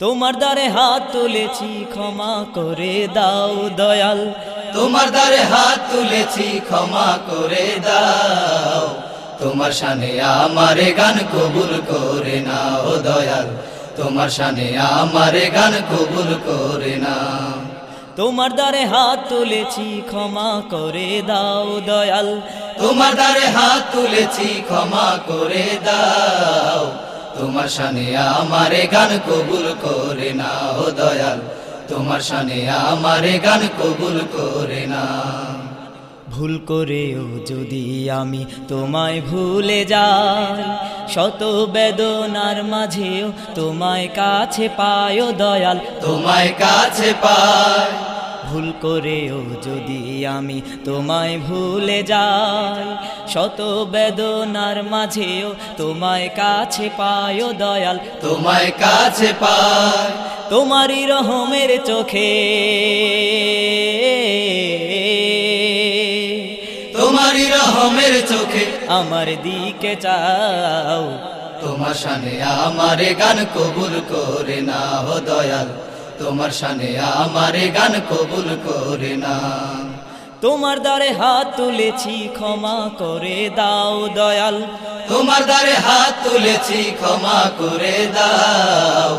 তোমার দ্বারে হাত তুলেছি ক্ষমা করে দাও দয়াল। তোমার দ্বারে হাত তুলেছি ক্ষমা করে দাও। তোমার শানে আমারে গান কবুল করে নাও দয়াল। তোমার শানে আমারে গান কবুল করে নাও। তোমার দ্বারে হাত তুলেছি ক্ষমা করে দাও দয়াল। তোমার দ্বারে হাত তুলেছি ক্ষমা করে দাও। তোমার শানে আমারে গান কবুল করে নাও দয়াল। তোমার শানে আমারে গান কবুল করে না ভুল করেও যদি আমি তোমায় ভুলে যাই শত বেদনার মাঝেও তোমায় কাছে পায় দয়াল। তোমায় কাছে পায় ভুল করেও যদি আমি তোমায় ভুলে যাই শত বেদনার মাঝেও তোমায় কাছে পায় দয়াল তোমায় কাছে পায় তোমারই রহমের চোখে। তোমারই রহমের চোখে। আমার দিকে চাও। তোমার শানে আমারে গান কবুল করে না হো দয়াল। তোমার শানে আমারে গান কবুল করে না। তোমার দ্বারে হাত তুলেছি ক্ষমা করে দাও দয়াল। তোমার দ্বারে হাত তুলেছি ক্ষমা করে দাও।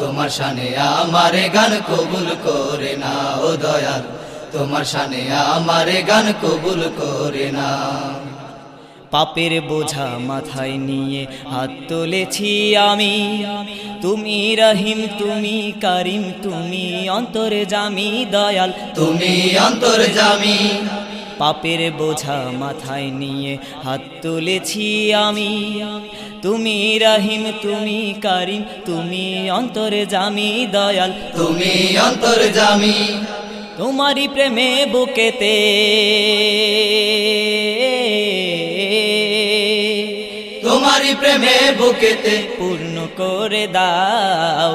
তোমার শানে আমারে গান কবুল করে না ও দয়াল। তোমার শানে আমারে গান কবুল করে না। পাপের বোঝা মাথায় নিয়ে হাত তুলেছি আমি। তুমি রহিম তুমি কারিম তুমি অন্তরে জামি দয়াল। তুমি অন্তর জামি। পাপের বোঝা মাথায় নিয়ে হাত তুলেছি আমি। তুমি রহিম তুমি কারিম তুমি অন্তরে জামি দয়াল। তুমি অন্তর জামি। তোমারই প্রেমে বুকেতে তোমারই প্রেমে বুকেতে পূর্ণ করে দাও।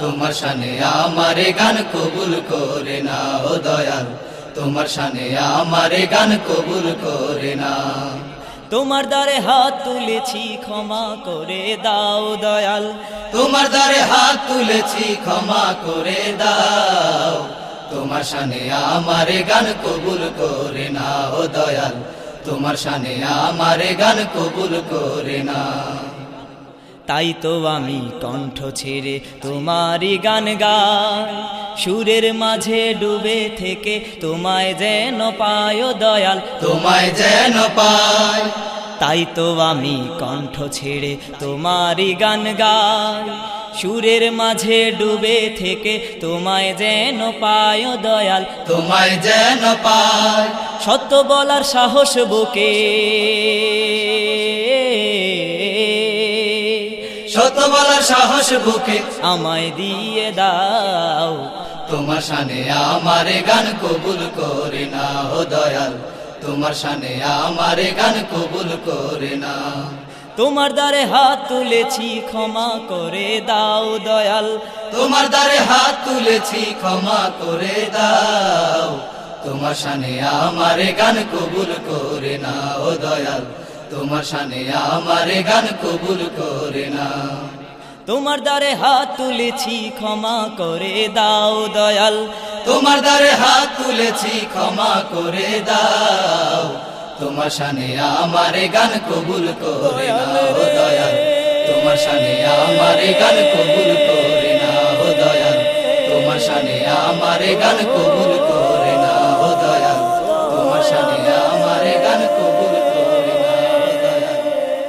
তোমার শানে আমারে গান কবুল করে নাও দয়াল। তোমার শানে আমারে গান কবুল করে না তোমার দ্বারে হাত তুলেছি ক্ষমা করে দাও দয়াল। তোমার দ্বারে হাত তুলেছি ক্ষমা করে দাও। তোমার শানে আমারে গান কবুল করে নাও দয়াল। তোমার শানে আমারে গান কবুল করে না। তাই তো আমি কণ্ঠ ছেড়ে তোমারই গান গাই। সুরের মাঝে ডুবে থেকে তোমায় যেন পায় দয়াল। তোমায় যেন পায়। তাই তো আমি কণ্ঠ ছেড়ে তোমারই গান গাই। সুরের মাঝে ডুবে থেকে তোমায় যেন পায় দয়াল তোমায় যেন পায় সত্য বলার সাহস বুকে। শত বলার সাহস বুকে। আমায় দিয়ে দাও। তোমার সানে আমারে গান কবুল করে না ও দয়াল তোমার শানে আমারে গান কবুল করে না তোমার দ্বারে হাত তুলেছি ক্ষমা করে দাও দয়াল। তোমার দ্বারে হাত তুলেছি ক্ষমা করে দাও। তোমার শানে আমারে গান কবুল করে না ও দয়াল। তোমার শানে আমারে গান কবুল করে না তোমার দ্বারে হাত তুলেছি ক্ষমা করে দাও দয়াল। তোমার দ্বারে হাত তুলেছি ক্ষমা করে দাও। তোমার শানে আমারে গান কবুল করে না দয়াল। তোমার শানে আমারে গান কবুল করে না দয়াল। তোমার শানে আমারে গান কবুল করে না দয়াল। তোমার শানে আমারে গান কবুল করে না ও দয়াল।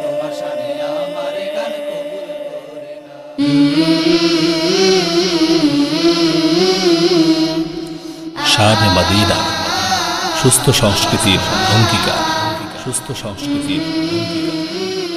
তোমার শানে আমারে গান কবুল করে না শানে মদিনা। সুস্থ সংস্কৃতির অঙ্গীকার। সুস্থ সংস্কৃতির অঙ্গীকার।